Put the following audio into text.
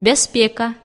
Безпека.